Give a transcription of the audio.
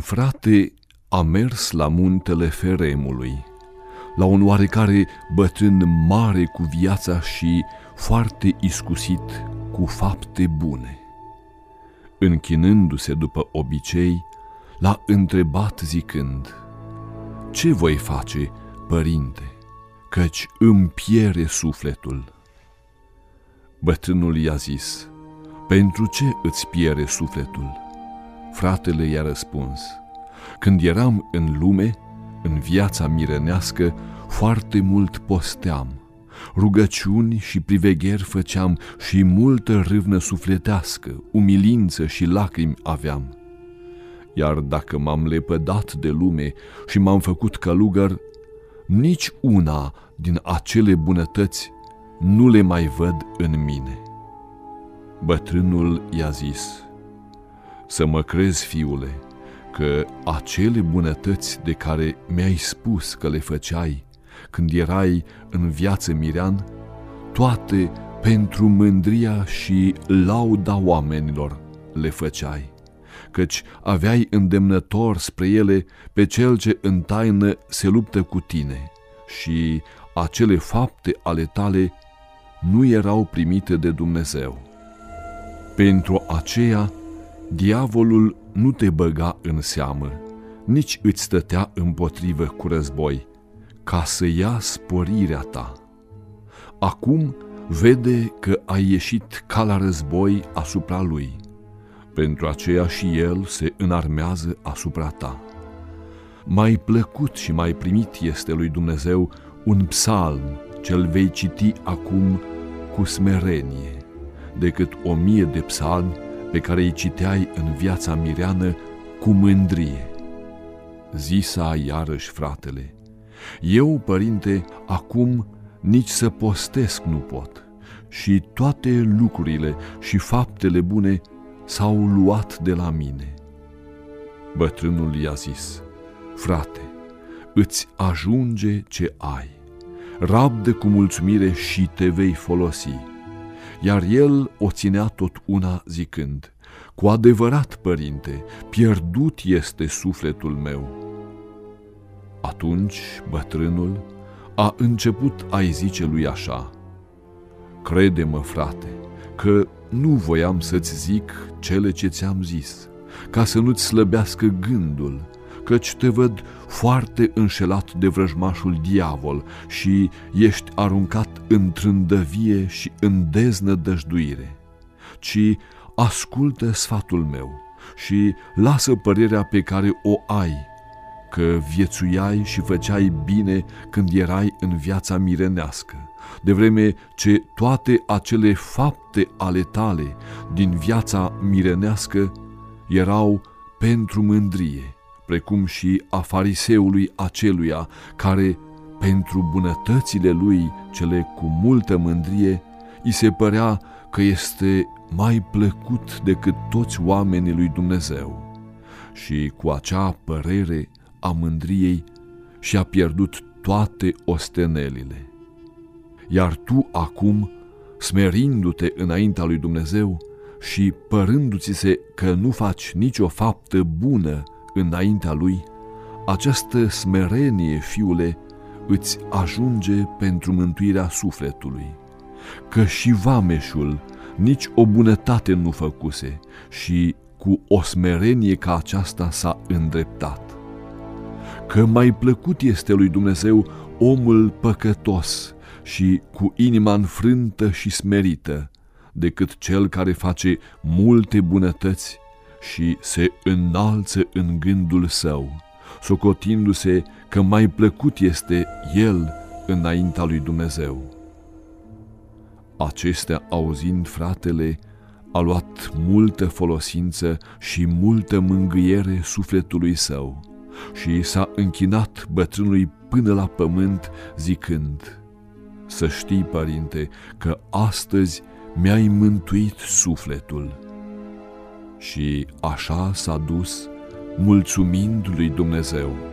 frate a mers la muntele Feremului, la un oarecare bătrân mare cu viața și foarte iscusit cu fapte bune. Închinându-se după obicei, l-a întrebat zicând, Ce voi face, părinte, căci îmi piere sufletul?" Bătrânul i-a zis, Pentru ce îți piere sufletul?" Fratele i-a răspuns, Când eram în lume, în viața mirenească, foarte mult posteam, rugăciuni și privegheri făceam și multă râvnă sufletească, umilință și lacrimi aveam. Iar dacă m-am lepădat de lume și m-am făcut călugăr, nici una din acele bunătăți nu le mai văd în mine. Bătrânul i-a zis, să mă crezi, fiule, că acele bunătăți de care mi-ai spus că le făceai când erai în viață mirean, toate pentru mândria și lauda oamenilor le făceai, căci aveai îndemnător spre ele pe cel ce în taină se luptă cu tine și acele fapte ale tale nu erau primite de Dumnezeu. Pentru aceea, diavolul nu te băga în seamă, nici îți stătea împotrivă cu război, ca să ia sporirea ta. Acum vede că ai ieșit ca la război asupra lui, pentru aceea și el se înarmează asupra ta. Mai plăcut și mai primit este lui Dumnezeu un psalm ce-l vei citi acum cu smerenie, decât o mie de psalmi pe care îi citeai în viața mireană cu mândrie. Zisa iarăși fratele, eu, părinte, acum nici să postesc nu pot și toate lucrurile și faptele bune s-au luat de la mine. Bătrânul i-a zis, frate, îți ajunge ce ai rabdă cu mulțumire și te vei folosi. Iar el o ținea tot una zicând, Cu adevărat, părinte, pierdut este sufletul meu. Atunci bătrânul a început a-i zice lui așa, Crede-mă, frate, că nu voiam să-ți zic cele ce ți-am zis, ca să nu-ți slăbească gândul, căci te văd foarte înșelat de vrăjmașul diavol și ești aruncat în trândăvie și în deznădăjduire, ci ascultă sfatul meu și lasă părerea pe care o ai, că viețuiai și făceai bine când erai în viața mirenească, de vreme ce toate acele fapte ale tale din viața mirenească erau pentru mândrie precum și a fariseului aceluia, care, pentru bunătățile lui cele cu multă mândrie, îi se părea că este mai plăcut decât toți oamenii lui Dumnezeu. Și cu acea părere a mândriei și-a pierdut toate ostenelile. Iar tu acum, smerindu-te înaintea lui Dumnezeu și părându-ți se că nu faci nicio faptă bună înaintea lui, această smerenie, fiule, îți ajunge pentru mântuirea sufletului, că și vameșul nici o bunătate nu făcuse și cu o smerenie ca aceasta s-a îndreptat. Că mai plăcut este lui Dumnezeu omul păcătos și cu inima înfrântă și smerită, decât cel care face multe bunătăți și se înalță în gândul său, socotindu-se că mai plăcut este el înaintea lui Dumnezeu. Acestea auzind fratele, a luat multă folosință și multă mângâiere sufletului său și s-a închinat bătrânului până la pământ zicând, Să știi, părinte, că astăzi mi-ai mântuit sufletul și așa s-a dus mulțumind lui Dumnezeu.